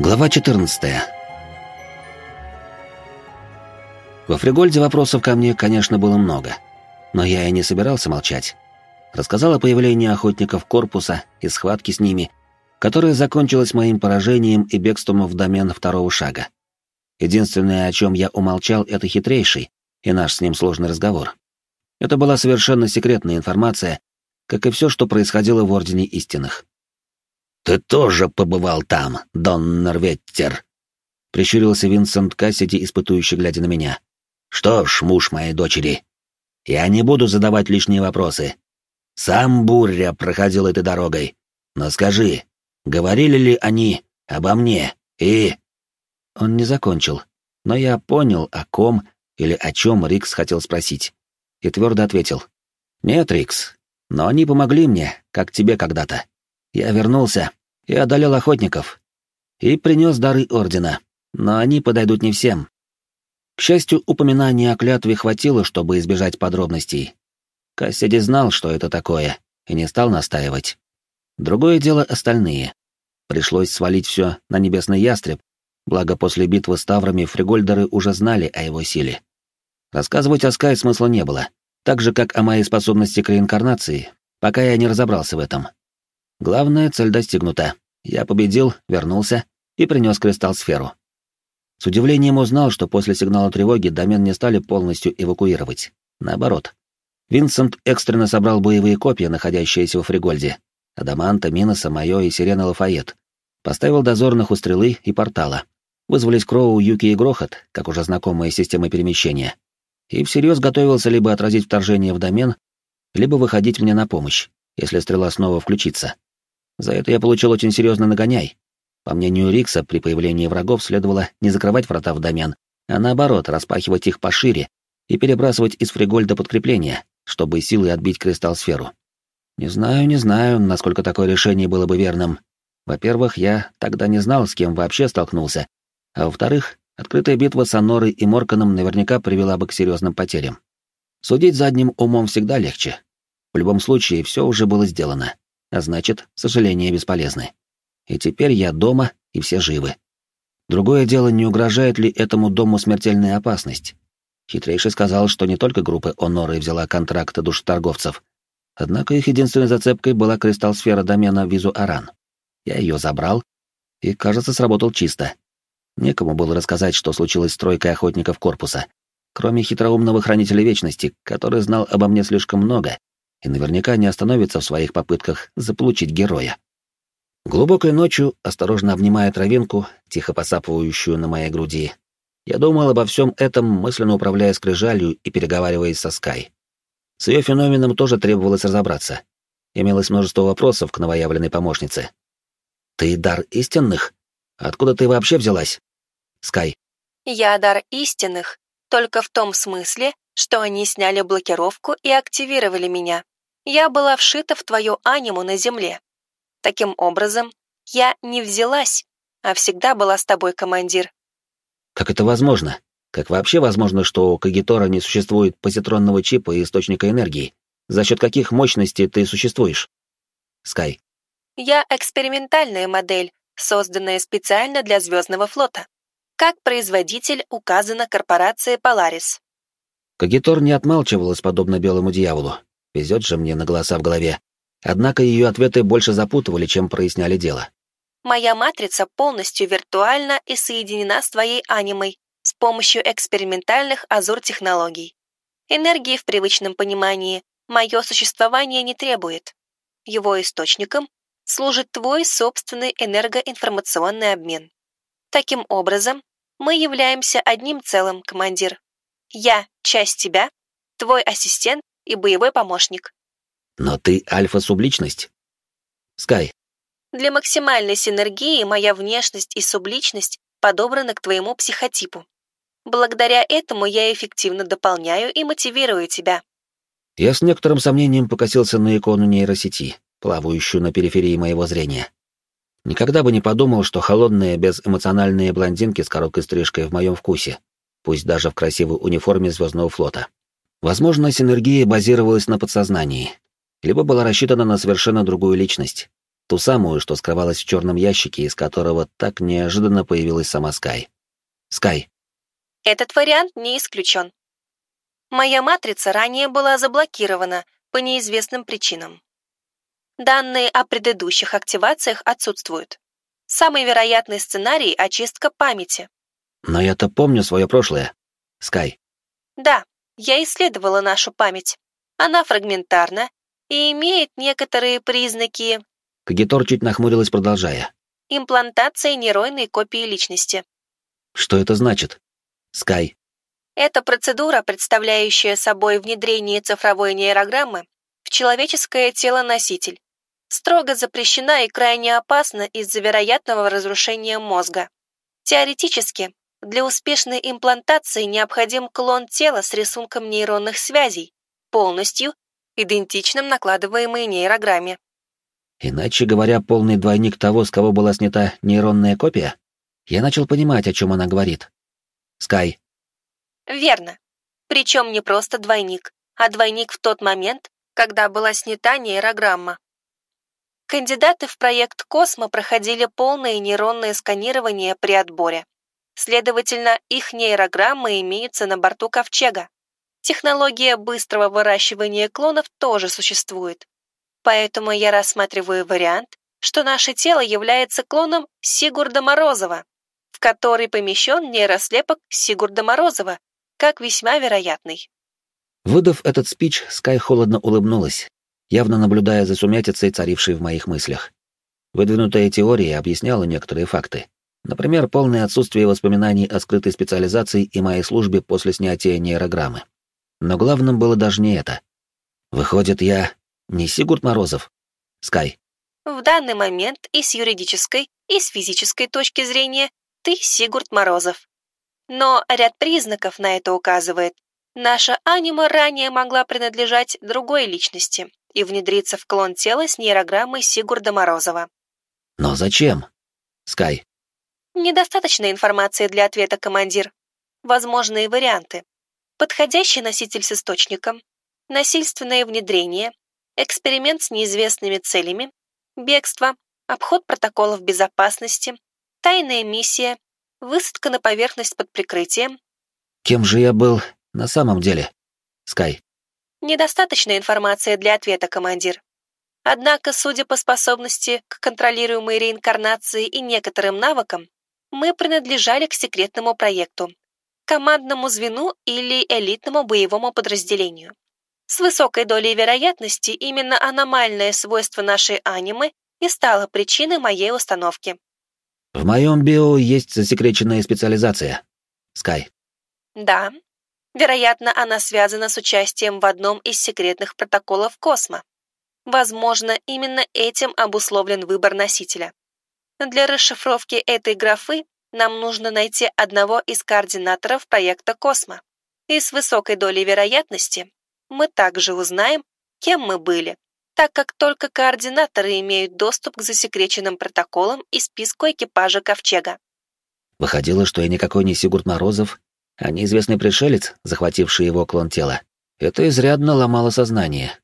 Глава 14. Во Фригольде вопросов ко мне, конечно, было много, но я и не собирался молчать. Рассказал о появлении охотников корпуса и схватке с ними, которая закончилась моим поражением и бегством в домен второго шага. Единственное, о чем я умолчал, это хитрейший и наш с ним сложный разговор. Это была совершенно секретная информация, как и все, что происходило в Ордене Истинных. «Ты тоже побывал там, Дон Норветтер?» — прищурился Винсент Кассиди, испытующий, глядя на меня. «Что ж, муж моей дочери, я не буду задавать лишние вопросы. Сам Буря проходил этой дорогой. Но скажи, говорили ли они обо мне и...» Он не закончил, но я понял, о ком или о чем Рикс хотел спросить, и твердо ответил. «Нет, Рикс, но они помогли мне, как тебе когда-то. Я вернулся и одолел охотников. И принес дары Ордена, но они подойдут не всем. К счастью, упоминания о клятве хватило, чтобы избежать подробностей. Кассиди знал, что это такое, и не стал настаивать. Другое дело остальные. Пришлось свалить все на небесный ястреб, благо после битвы с Таврами фригольдеры уже знали о его силе. Рассказывать о Скай смысла не было, так же, как о моей способности к реинкарнации, пока я не разобрался в этом. Главная цель достигнута. Я победил, вернулся и принес кристалл-сферу. С удивлением узнал, что после сигнала тревоги домен не стали полностью эвакуировать. Наоборот. Винсент экстренно собрал боевые копья, находящиеся во Фригольде, Адаманта, Миноса, Майо и Сирена Лафайет. Поставил дозорных у стрелы и портала. Вызвались Кроу, Юки и Грохот, как уже знакомые системы перемещения. И всерьез готовился либо отразить вторжение в домен, либо выходить мне на помощь, если стрела снова включится. За это я получил очень серьезный нагоняй. По мнению Рикса, при появлении врагов следовало не закрывать врата в домен, а наоборот, распахивать их пошире и перебрасывать из фригольда подкрепления, чтобы силой отбить кристалл-сферу. Не знаю, не знаю, насколько такое решение было бы верным. Во-первых, я тогда не знал, с кем вообще столкнулся, а во-вторых, открытая битва с Анорой и Морканом наверняка привела бы к серьезным потерям. Судить задним умом всегда легче. В любом случае, все уже было сделано а значит, сожаления бесполезны. И теперь я дома, и все живы. Другое дело, не угрожает ли этому дому смертельная опасность. Хитрейший сказал, что не только группа Оноры взяла контракты душеторговцев, однако их единственной зацепкой была кристалл-сфера домена Визу-Аран. Я ее забрал, и, кажется, сработал чисто. Некому было рассказать, что случилось с тройкой охотников корпуса, кроме хитроумного хранителя вечности, который знал обо мне слишком много и наверняка не остановится в своих попытках заполучить героя. Глубокой ночью, осторожно обнимая травинку, тихо посапывающую на моей груди, я думал обо всем этом, мысленно управляя скрижалью и переговариваясь со Скай. С ее феноменом тоже требовалось разобраться. Имелось множество вопросов к новоявленной помощнице. «Ты дар истинных? Откуда ты вообще взялась?» Скай. «Я дар истинных, только в том смысле, что они сняли блокировку и активировали меня я была вшита в твою аниму на земле. Таким образом, я не взялась, а всегда была с тобой, командир. Как это возможно? Как вообще возможно, что у Кагитора не существует позитронного чипа и источника энергии? За счет каких мощностей ты существуешь? Скай. Я экспериментальная модель, созданная специально для Звездного флота. Как производитель указана корпорация Polaris. Кагитор не отмалчивалась, подобно белому дьяволу. Везет же мне на голоса в голове. Однако ее ответы больше запутывали, чем проясняли дело. «Моя матрица полностью виртуальна и соединена с твоей анимой с помощью экспериментальных азур-технологий. Энергии в привычном понимании мое существование не требует. Его источником служит твой собственный энергоинформационный обмен. Таким образом, мы являемся одним целым, командир. Я — часть тебя, твой ассистент и боевой помощник. Но ты альфа-субличность. Скай. Для максимальной синергии моя внешность и субличность подобраны к твоему психотипу. Благодаря этому я эффективно дополняю и мотивирую тебя. Я с некоторым сомнением покосился на икону нейросети, плавающую на периферии моего зрения. Никогда бы не подумал, что холодные, безэмоциональные блондинки с короткой стрижкой в моем вкусе, пусть даже в красивой униформе Звездного флота. Возможно, синергия базировалась на подсознании, либо была рассчитана на совершенно другую личность. Ту самую, что скрывалась в черном ящике, из которого так неожиданно появилась сама Скай. Скай. Этот вариант не исключен. Моя матрица ранее была заблокирована по неизвестным причинам. Данные о предыдущих активациях отсутствуют. Самый вероятный сценарий — очистка памяти. Но я-то помню свое прошлое. Скай. Да, я исследовала нашу память. Она фрагментарна и имеет некоторые признаки... Кагитор чуть нахмурилась, продолжая. Имплантации нейронной копии личности. Что это значит? Скай. Это процедура, представляющая собой внедрение цифровой нейрограммы в человеческое тело-носитель. Строго запрещена и крайне опасна из-за вероятного разрушения мозга. Теоретически, для успешной имплантации необходим клон тела с рисунком нейронных связей, полностью идентичным накладываемой нейрограмме. Иначе говоря, полный двойник того, с кого была снята нейронная копия? Я начал понимать, о чем она говорит. Скай. Верно. Причем не просто двойник, а двойник в тот момент, когда была снята нейрограмма. Кандидаты в проект «Космо» проходили полное нейронное сканирование при отборе. Следовательно, их нейрограммы имеются на борту Ковчега. Технология быстрого выращивания клонов тоже существует. Поэтому я рассматриваю вариант, что наше тело является клоном Сигурда Морозова, в который помещен нейрослепок Сигурда Морозова, как весьма вероятный. Выдав этот спич, Скай холодно улыбнулась, явно наблюдая за сумятицей, царившей в моих мыслях. Выдвинутая теория объясняла некоторые факты. Например, полное отсутствие воспоминаний о скрытой специализации и моей службе после снятия нейрограммы. Но главным было даже не это. Выходит, я не Сигурд Морозов? Скай. В данный момент и с юридической, и с физической точки зрения ты Сигурд Морозов. Но ряд признаков на это указывает. Наша анима ранее могла принадлежать другой личности и внедриться в клон тела с нейрограммой Сигурда Морозова. Но зачем? Скай. Недостаточно информации для ответа, командир. Возможные варианты. Подходящий носитель с источником, насильственное внедрение, эксперимент с неизвестными целями, бегство, обход протоколов безопасности, тайная миссия, высадка на поверхность под прикрытием. Кем же я был на самом деле? Скай. Недостаточно информации для ответа, командир. Однако, судя по способности к контролируемой реинкарнации и некоторым навыкам, мы принадлежали к секретному проекту, командному звену или элитному боевому подразделению. С высокой долей вероятности именно аномальное свойство нашей анимы и стало причиной моей установки. В моем био есть засекреченная специализация. Скай. Да. Вероятно, она связана с участием в одном из секретных протоколов Космо. Возможно, именно этим обусловлен выбор носителя. Для расшифровки этой графы нам нужно найти одного из координаторов проекта Космо. И с высокой долей вероятности мы также узнаем, кем мы были, так как только координаторы имеют доступ к засекреченным протоколам и списку экипажа Ковчега. Выходило, что я никакой не Сигурд Морозов, а неизвестный пришелец, захвативший его клон тела. Это изрядно ломало сознание.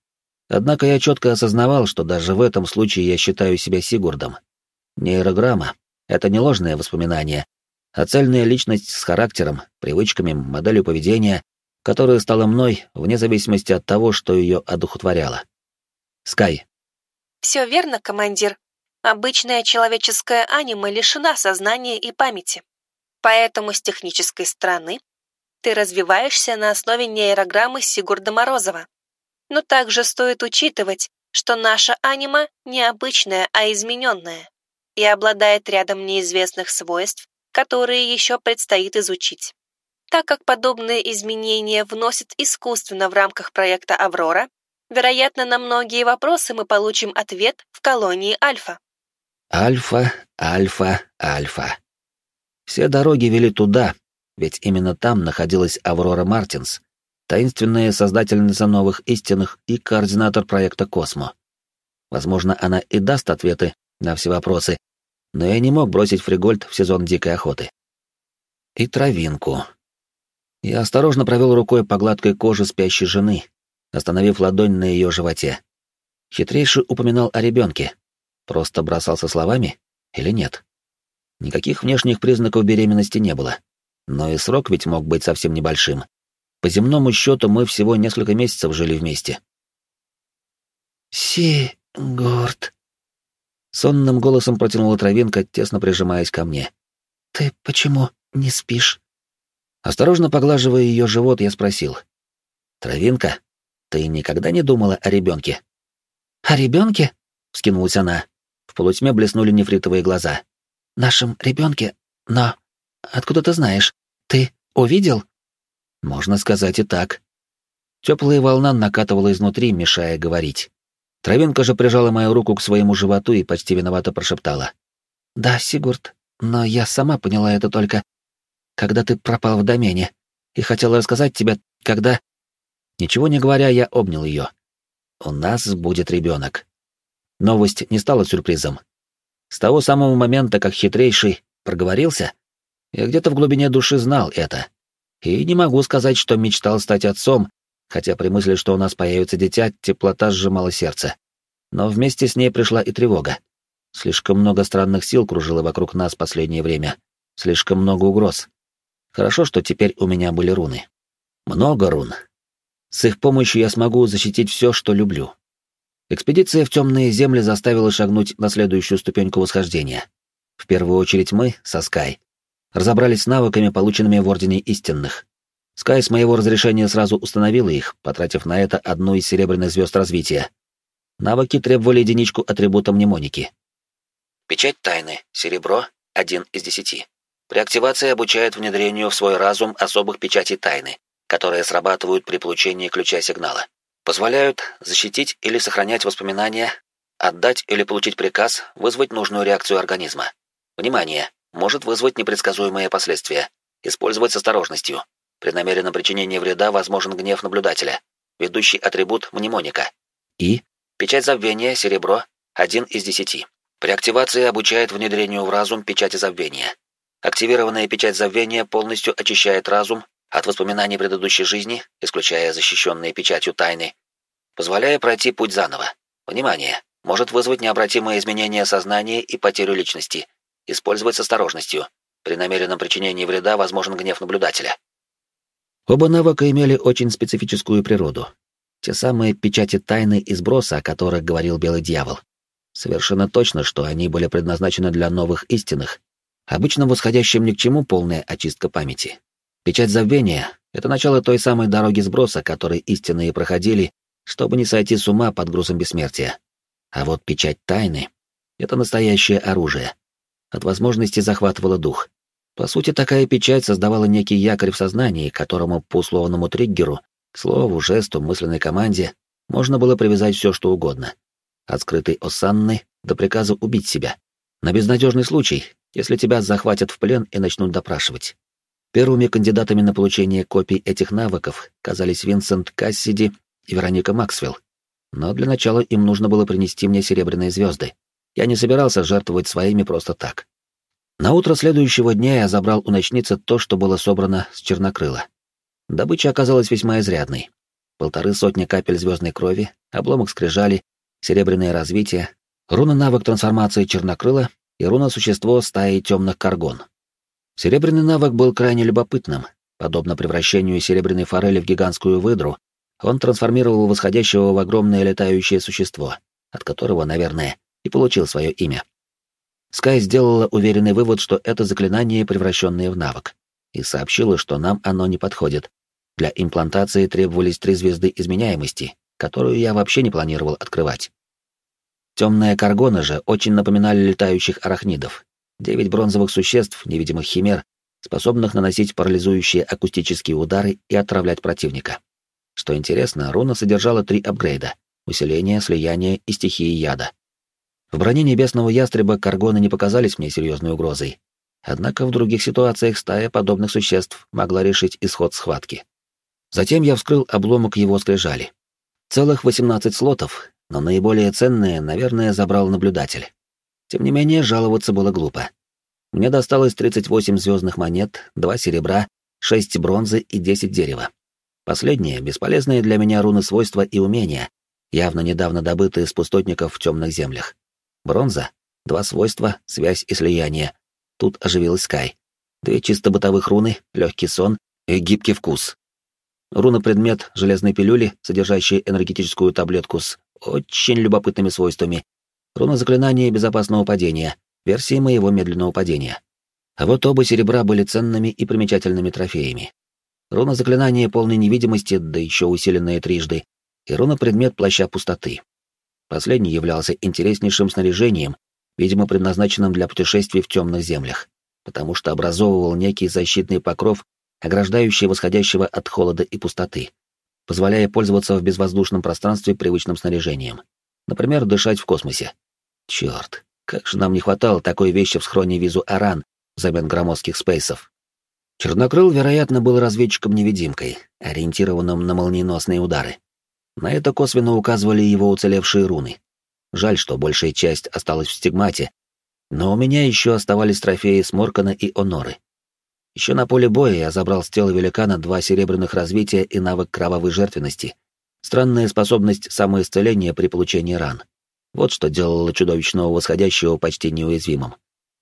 Однако я четко осознавал, что даже в этом случае я считаю себя Сигурдом. Нейрограмма — это не ложное воспоминание, а цельная личность с характером, привычками, моделью поведения, которая стала мной вне зависимости от того, что ее одухотворяло. Скай. Все верно, командир. Обычная человеческая анима лишена сознания и памяти. Поэтому с технической стороны ты развиваешься на основе нейрограммы Сигурда Морозова. Но также стоит учитывать, что наша анима необычная, а измененная и обладает рядом неизвестных свойств, которые еще предстоит изучить. Так как подобные изменения вносят искусственно в рамках проекта «Аврора», вероятно, на многие вопросы мы получим ответ в колонии Альфа. Альфа, Альфа, Альфа. Все дороги вели туда, ведь именно там находилась Аврора Мартинс, таинственная создательница новых истинных и координатор проекта «Космо». Возможно, она и даст ответы на все вопросы, но я не мог бросить фригольд в сезон дикой охоты. И травинку. Я осторожно провел рукой по гладкой коже спящей жены, остановив ладонь на ее животе. Хитрейший упоминал о ребенке. Просто бросался словами или нет? Никаких внешних признаков беременности не было. Но и срок ведь мог быть совсем небольшим. По земному счету мы всего несколько месяцев жили вместе. «Сигурд», — сонным голосом протянула травинка, тесно прижимаясь ко мне. «Ты почему не спишь?» Осторожно поглаживая ее живот, я спросил. «Травинка, ты никогда не думала о ребенке?» «О ребенке?» — вскинулась она. В полутьме блеснули нефритовые глаза. «Нашем ребенке? Но... Откуда ты знаешь? Ты увидел?» «Можно сказать и так». Теплая волна накатывала изнутри, мешая говорить. Травинка же прижала мою руку к своему животу и почти виновато прошептала. «Да, Сигурд, но я сама поняла это только, когда ты пропал в домене, и хотела рассказать тебе, когда...» Ничего не говоря, я обнял ее. «У нас будет ребенок». Новость не стала сюрпризом. С того самого момента, как хитрейший проговорился, я где-то в глубине души знал это. И не могу сказать, что мечтал стать отцом, хотя при мысли, что у нас появится дитя, теплота сжимала сердце. Но вместе с ней пришла и тревога. Слишком много странных сил кружило вокруг нас последнее время. Слишком много угроз. Хорошо, что теперь у меня были руны. Много рун. С их помощью я смогу защитить все, что люблю. Экспедиция в темные земли заставила шагнуть на следующую ступеньку восхождения. В первую очередь мы, со Скай, разобрались с навыками, полученными в Ордене Истинных. Скай с моего разрешения сразу установила их, потратив на это одну из серебряных звезд развития. Навыки требовали единичку атрибута мнемоники. Печать тайны. Серебро. Один из десяти. При активации обучает внедрению в свой разум особых печатей тайны, которые срабатывают при получении ключа сигнала. Позволяют защитить или сохранять воспоминания, отдать или получить приказ, вызвать нужную реакцию организма. Внимание! Может вызвать непредсказуемые последствия. Использовать с осторожностью. При намеренном причинении вреда возможен гнев наблюдателя. Ведущий атрибут мнемоника. И печать забвения серебро один из десяти. При активации обучает внедрению в разум печати забвения. Активированная печать забвения полностью очищает разум от воспоминаний предыдущей жизни, исключая защищенные печатью тайны, позволяя пройти путь заново. Внимание! Может вызвать необратимые изменения сознания и потерю личности. Использовать с осторожностью. При намеренном причинении вреда возможен гнев наблюдателя. Оба навыка имели очень специфическую природу. Те самые печати тайны и сброса, о которых говорил Белый Дьявол. Совершенно точно, что они были предназначены для новых истинных. Обычно восходящим ни к чему полная очистка памяти. Печать забвения — это начало той самой дороги сброса, которой истинные проходили, чтобы не сойти с ума под грузом бессмертия. А вот печать тайны — это настоящее оружие. От возможности захватывало дух. По сути, такая печать создавала некий якорь в сознании, которому по условному триггеру, к слову, жесту, мысленной команде, можно было привязать все, что угодно. От скрытой осанны до приказа убить себя. На безнадежный случай, если тебя захватят в плен и начнут допрашивать. Первыми кандидатами на получение копий этих навыков казались Винсент Кассиди и Вероника Максвелл. Но для начала им нужно было принести мне серебряные звезды. Я не собирался жертвовать своими просто так. На утро следующего дня я забрал у ночницы то, что было собрано с чернокрыла. Добыча оказалась весьма изрядной. Полторы сотни капель звездной крови, обломок скрижали, серебряное развитие, руна-навык трансформации чернокрыла и руна-существо стаи темных каргон. Серебряный навык был крайне любопытным. Подобно превращению серебряной форели в гигантскую выдру, он трансформировал восходящего в огромное летающее существо, от которого, наверное, и получил свое имя. Скай сделала уверенный вывод, что это заклинание, превращенное в навык, и сообщила, что нам оно не подходит. Для имплантации требовались три звезды изменяемости, которую я вообще не планировал открывать. Темные каргоны же очень напоминали летающих арахнидов. Девять бронзовых существ, невидимых химер, способных наносить парализующие акустические удары и отравлять противника. Что интересно, руна содержала три апгрейда — усиление, слияние и стихии яда. В броне небесного ястреба каргоны не показались мне серьезной угрозой. Однако в других ситуациях стая подобных существ могла решить исход схватки. Затем я вскрыл обломок его скрижали. Целых 18 слотов, но наиболее ценные, наверное, забрал наблюдатель. Тем не менее, жаловаться было глупо. Мне досталось 38 звездных монет, 2 серебра, 6 бронзы и 10 дерева. Последние — бесполезные для меня руны свойства и умения, явно недавно добытые из пустотников в темных землях. Бронза. Два свойства, связь и слияние. Тут оживилась Скай. Две чисто бытовых руны, легкий сон и гибкий вкус. Руна-предмет железной пилюли, содержащей энергетическую таблетку с очень любопытными свойствами. Руна-заклинание безопасного падения, версии моего медленного падения. А вот оба серебра были ценными и примечательными трофеями. Руна-заклинание полной невидимости, да еще усиленное трижды, и руна-предмет плаща пустоты. Последний являлся интереснейшим снаряжением, видимо, предназначенным для путешествий в темных землях, потому что образовывал некий защитный покров, ограждающий восходящего от холода и пустоты, позволяя пользоваться в безвоздушном пространстве привычным снаряжением. Например, дышать в космосе. Черт, как же нам не хватало такой вещи в схроне визу Аран взамен громоздких спейсов. Чернокрыл, вероятно, был разведчиком-невидимкой, ориентированным на молниеносные удары. На это косвенно указывали его уцелевшие руны. Жаль, что большая часть осталась в стигмате, но у меня еще оставались трофеи Сморкана и Оноры. Еще на поле боя я забрал с тела великана два серебряных развития и навык кровавой жертвенности, странная способность самоисцеления при получении ран. Вот что делало чудовищного восходящего почти неуязвимым.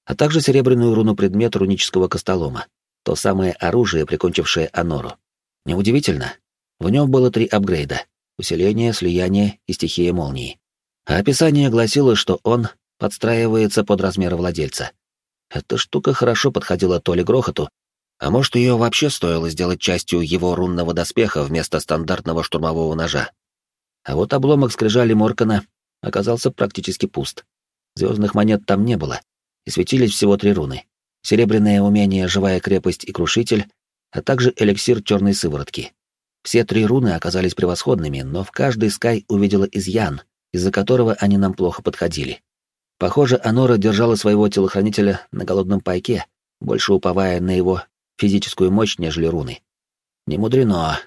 А также серебряную руну-предмет рунического костолома, то самое оружие, прикончившее Анору. Неудивительно, в нем было три апгрейда — усиление, слияние и стихия молнии. А описание гласило, что он подстраивается под размер владельца. Эта штука хорошо подходила то ли грохоту, а может, ее вообще стоило сделать частью его рунного доспеха вместо стандартного штурмового ножа. А вот обломок скрижали Моркана оказался практически пуст. Звездных монет там не было, и светились всего три руны. Серебряное умение «Живая крепость» и «Крушитель», а также эликсир черной сыворотки. Все три руны оказались превосходными, но в каждой Скай увидела изъян, из-за которого они нам плохо подходили. Похоже, Анора держала своего телохранителя на голодном пайке, больше уповая на его физическую мощь, нежели руны. Не мудрено.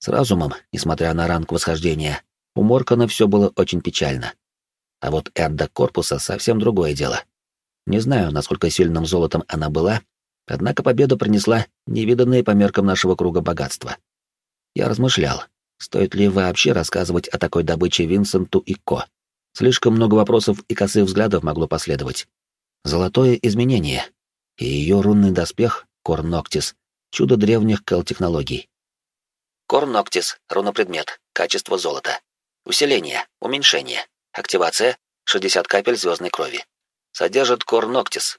С разумом, несмотря на ранг восхождения, у Моркана все было очень печально. А вот Эрда Корпуса совсем другое дело. Не знаю, насколько сильным золотом она была, однако победа принесла невиданные по меркам нашего круга богатства. Я размышлял, стоит ли вообще рассказывать о такой добыче Винсенту и Ко. Слишком много вопросов и косых взглядов могло последовать. Золотое изменение. И ее рунный доспех, Корноктис, чудо древних кэл-технологий. Корноктис, рунопредмет, качество золота. Усиление, уменьшение. Активация, 60 капель звездной крови. Содержит Корноктис.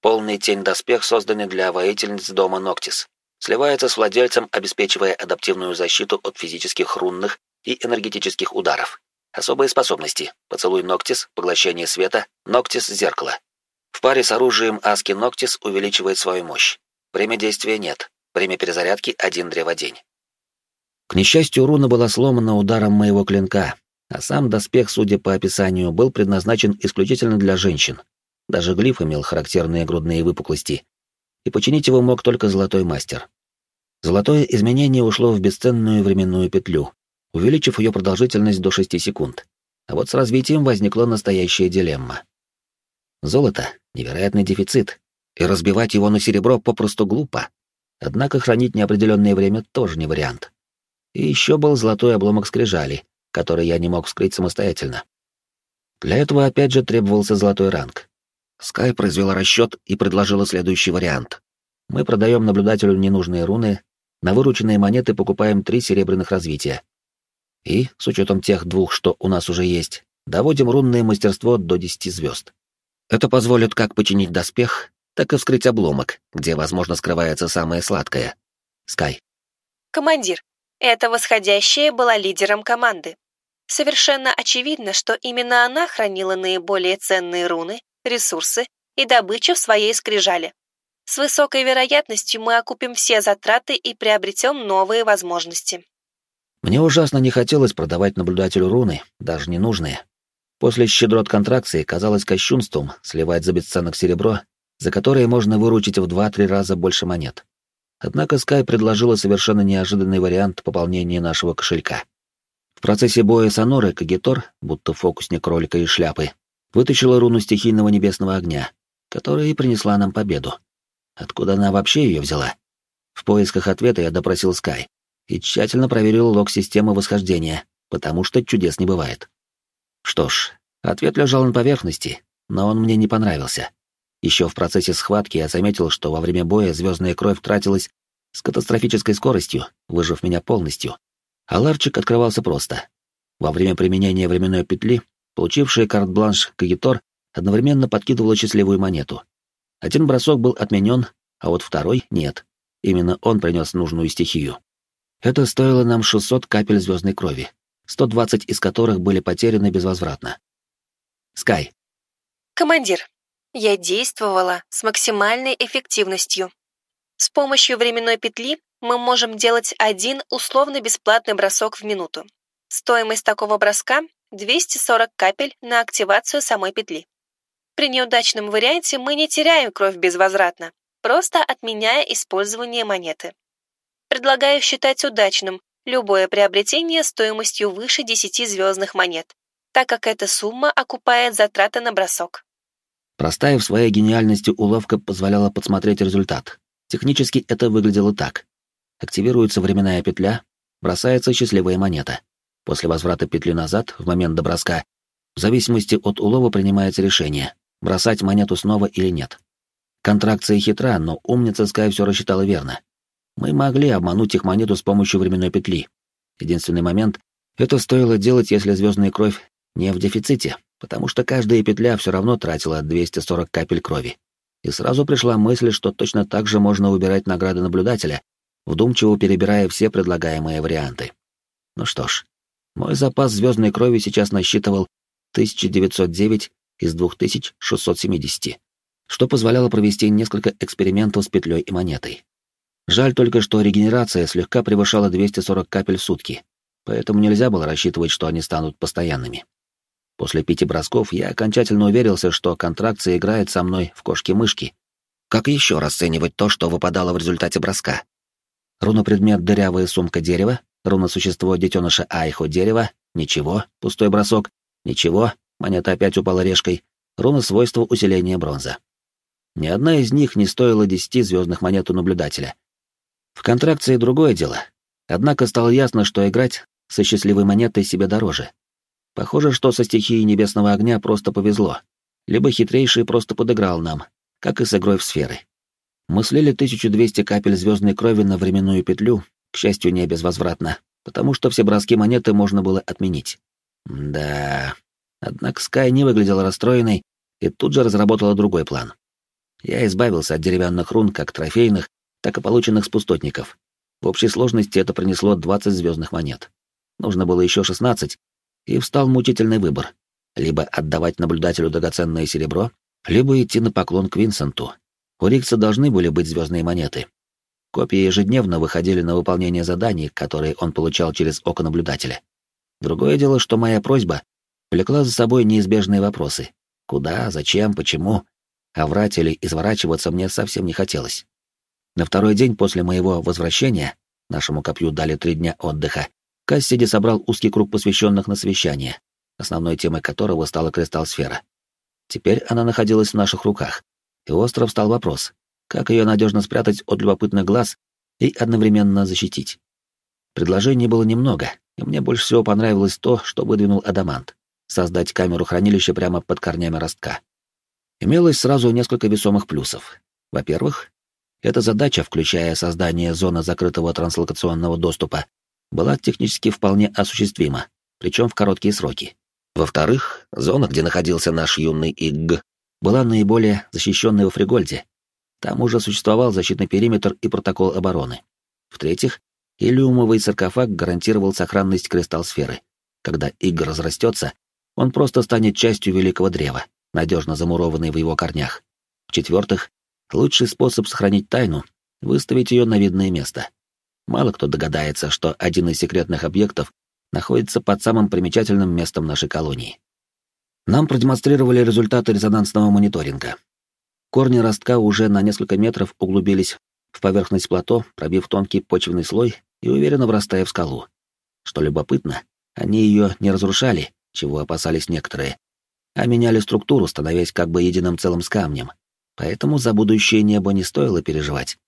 Полный тень-доспех, созданный для воительниц дома Ноктис. Сливается с владельцем, обеспечивая адаптивную защиту от физических рунных и энергетических ударов. Особые способности. Поцелуй Ноктис, поглощение света, Ноктис зеркало. В паре с оружием Аски Ноктис увеличивает свою мощь. Время действия нет. Время перезарядки один древодень. К несчастью, руна была сломана ударом моего клинка, а сам доспех, судя по описанию, был предназначен исключительно для женщин. Даже глиф имел характерные грудные выпуклости, и починить его мог только золотой мастер. Золотое изменение ушло в бесценную временную петлю, увеличив ее продолжительность до 6 секунд. А вот с развитием возникла настоящая дилемма. Золото — невероятный дефицит, и разбивать его на серебро попросту глупо. Однако хранить неопределенное время тоже не вариант. И еще был золотой обломок скрижали, который я не мог вскрыть самостоятельно. Для этого опять же требовался золотой ранг. Скай произвела расчет и предложила следующий вариант. Мы продаем наблюдателю ненужные руны, на вырученные монеты покупаем три серебряных развития, и, с учетом тех двух, что у нас уже есть, доводим рунное мастерство до 10 звезд. Это позволит как починить доспех, так и вскрыть обломок, где, возможно, скрывается самое сладкое. Скай. Командир, эта восходящая была лидером команды. Совершенно очевидно, что именно она хранила наиболее ценные руны, ресурсы и добычу в своей скрижале. С высокой вероятностью мы окупим все затраты и приобретем новые возможности. Мне ужасно не хотелось продавать наблюдателю руны, даже ненужные. После щедрот контракции казалось кощунством сливать за бесценок серебро, за которое можно выручить в два-три раза больше монет. Однако Скай предложила совершенно неожиданный вариант пополнения нашего кошелька. В процессе боя с Анорой Кагитор, будто фокусник ролика и шляпы, вытащила руну стихийного небесного огня, которая и принесла нам победу. Откуда она вообще ее взяла? В поисках ответа я допросил Скай, и тщательно проверил лог системы восхождения, потому что чудес не бывает. Что ж, ответ лежал на поверхности, но он мне не понравился. Еще в процессе схватки я заметил, что во время боя звездная кровь тратилась с катастрофической скоростью, выжив меня полностью. А ларчик открывался просто. Во время применения временной петли, получившая карт-бланш Кагитор одновременно подкидывала счастливую монету. Один бросок был отменен, а вот второй — нет. Именно он принес нужную стихию. Это стоило нам 600 капель звездной крови, 120 из которых были потеряны безвозвратно. Скай. Командир, я действовала с максимальной эффективностью. С помощью временной петли мы можем делать один условно-бесплатный бросок в минуту. Стоимость такого броска — 240 капель на активацию самой петли. При неудачном варианте мы не теряем кровь безвозвратно, просто отменяя использование монеты. Предлагаю считать удачным любое приобретение стоимостью выше 10 звездных монет, так как эта сумма окупает затраты на бросок. Простая в своей гениальности уловка позволяла подсмотреть результат. Технически это выглядело так. Активируется временная петля, бросается счастливая монета. После возврата петли назад, в момент доброска, в зависимости от улова принимается решение, бросать монету снова или нет. Контракция хитра, но умница Скай все рассчитала верно. Мы могли обмануть их монету с помощью временной петли. Единственный момент — это стоило делать, если звездная кровь не в дефиците, потому что каждая петля все равно тратила 240 капель крови. И сразу пришла мысль, что точно так же можно выбирать награды наблюдателя, вдумчиво перебирая все предлагаемые варианты. Ну что ж, мой запас звездной крови сейчас насчитывал 1909 из 2670, что позволяло провести несколько экспериментов с петлей и монетой. Жаль только, что регенерация слегка превышала 240 капель в сутки, поэтому нельзя было рассчитывать, что они станут постоянными. После пяти бросков я окончательно уверился, что контракция играет со мной в кошки-мышки. Как еще расценивать то, что выпадало в результате броска? Руна-предмет «Дырявая сумка дерева», руна-существо детеныша Айхо дерева, ничего, пустой бросок, ничего, монета опять упала решкой, руна-свойство усиления бронза. Ни одна из них не стоила десяти звездных монет у наблюдателя. В контракции другое дело. Однако стало ясно, что играть со счастливой монетой себе дороже, Похоже, что со стихией небесного огня просто повезло. Либо хитрейший просто подыграл нам, как и с игрой в сферы. Мы слили 1200 капель звездной крови на временную петлю, к счастью, не безвозвратно, потому что все броски монеты можно было отменить. Да. Однако Скай не выглядела расстроенной и тут же разработала другой план. Я избавился от деревянных рун, как трофейных, так и полученных с пустотников. В общей сложности это принесло 20 звездных монет. Нужно было еще 16, и встал мучительный выбор — либо отдавать наблюдателю драгоценное серебро, либо идти на поклон к Винсенту. У Рикса должны были быть звездные монеты. Копии ежедневно выходили на выполнение заданий, которые он получал через око наблюдателя. Другое дело, что моя просьба влекла за собой неизбежные вопросы. Куда, зачем, почему? А врать или изворачиваться мне совсем не хотелось. На второй день после моего возвращения, нашему копью дали три дня отдыха, Кассиди собрал узкий круг посвященных на совещание, основной темой которого стала кристалл-сфера. Теперь она находилась в наших руках, и остров стал вопрос, как ее надежно спрятать от любопытных глаз и одновременно защитить. Предложений было немного, и мне больше всего понравилось то, что выдвинул Адамант — создать камеру хранилища прямо под корнями ростка. Имелось сразу несколько весомых плюсов. Во-первых, эта задача, включая создание зоны закрытого транслокационного доступа, была технически вполне осуществима, причем в короткие сроки. Во-вторых, зона, где находился наш юный Игг, была наиболее защищенной во Фригольде. Там уже существовал защитный периметр и протокол обороны. В-третьих, иллюмовый саркофаг гарантировал сохранность кристалл-сферы. Когда Игг разрастется, он просто станет частью великого древа, надежно замурованный в его корнях. В-четвертых, лучший способ сохранить тайну — выставить ее на видное место. Мало кто догадается, что один из секретных объектов находится под самым примечательным местом нашей колонии. Нам продемонстрировали результаты резонансного мониторинга. Корни ростка уже на несколько метров углубились в поверхность плато, пробив тонкий почвенный слой и уверенно врастая в скалу. Что любопытно, они ее не разрушали, чего опасались некоторые, а меняли структуру, становясь как бы единым целым с камнем. Поэтому за будущее небо не стоило переживать.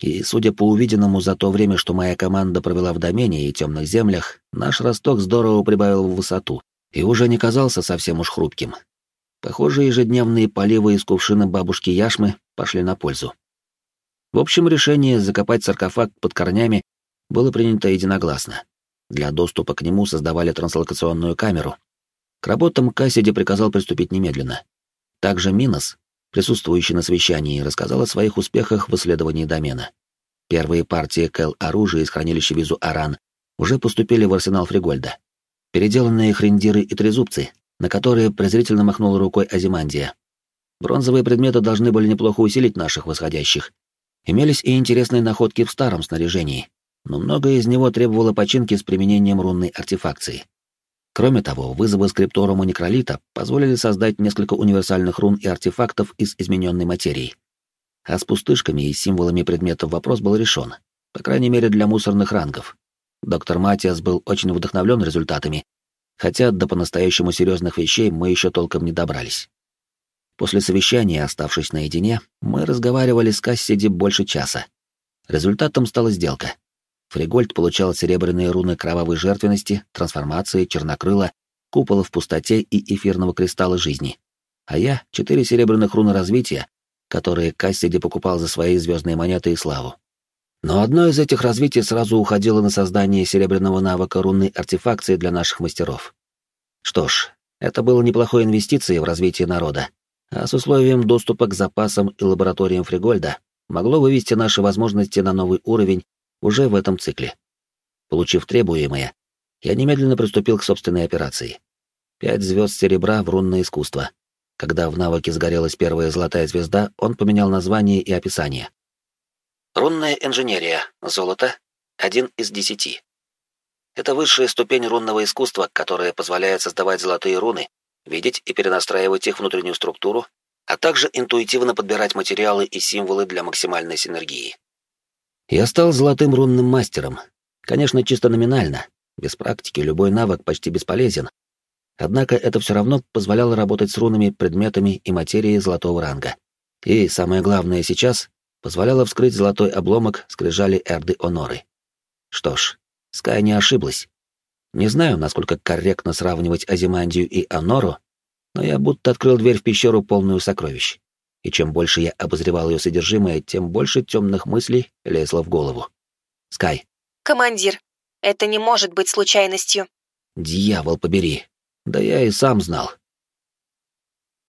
И, судя по увиденному за то время, что моя команда провела в домене и темных землях, наш росток здорово прибавил в высоту и уже не казался совсем уж хрупким. Похоже, ежедневные поливы из кувшина бабушки Яшмы пошли на пользу. В общем, решение закопать саркофаг под корнями было принято единогласно. Для доступа к нему создавали транслокационную камеру. Работам Кассиди приказал приступить немедленно. Также Минос, присутствующий на совещании, рассказал о своих успехах в исследовании домена. Первые партии КЛ-оружия из хранилища Визу Аран уже поступили в арсенал Фригольда. Переделанные хрендиры и трезубцы, на которые презрительно махнула рукой Азимандия. Бронзовые предметы должны были неплохо усилить наших восходящих. Имелись и интересные находки в старом снаряжении, но многое из него требовало починки с применением рунной артефакции. Кроме того, вызовы скрипторума некролита позволили создать несколько универсальных рун и артефактов из измененной материи. А с пустышками и символами предметов вопрос был решен, по крайней мере для мусорных рангов. Доктор Матиас был очень вдохновлен результатами, хотя до по-настоящему серьезных вещей мы еще толком не добрались. После совещания, оставшись наедине, мы разговаривали с Кассиди больше часа. Результатом стала сделка. Фригольд получал серебряные руны кровавой жертвенности, трансформации, чернокрыла, купола в пустоте и эфирного кристалла жизни. А я — четыре серебряных руны развития, которые Кассиди покупал за свои звездные монеты и славу. Но одно из этих развитий сразу уходило на создание серебряного навыка рунной артефакции для наших мастеров. Что ж, это было неплохой инвестицией в развитие народа, а с условием доступа к запасам и лабораториям Фригольда могло вывести наши возможности на новый уровень уже в этом цикле. Получив требуемое, я немедленно приступил к собственной операции. Пять звезд серебра в рунное искусство. Когда в навыке сгорелась первая золотая звезда, он поменял название и описание. Рунная инженерия. Золото. Один из десяти. Это высшая ступень рунного искусства, которая позволяет создавать золотые руны, видеть и перенастраивать их внутреннюю структуру, а также интуитивно подбирать материалы и символы для максимальной синергии. Я стал золотым рунным мастером. Конечно, чисто номинально. Без практики любой навык почти бесполезен. Однако это все равно позволяло работать с рунами, предметами и материей золотого ранга. И, самое главное сейчас, позволяло вскрыть золотой обломок скрижали Эрды Оноры. Что ж, Скай не ошиблась. Не знаю, насколько корректно сравнивать Азимандию и Онору, но я будто открыл дверь в пещеру, полную сокровищ и чем больше я обозревал ее содержимое, тем больше темных мыслей лезло в голову. Скай. Командир, это не может быть случайностью. Дьявол побери. Да я и сам знал.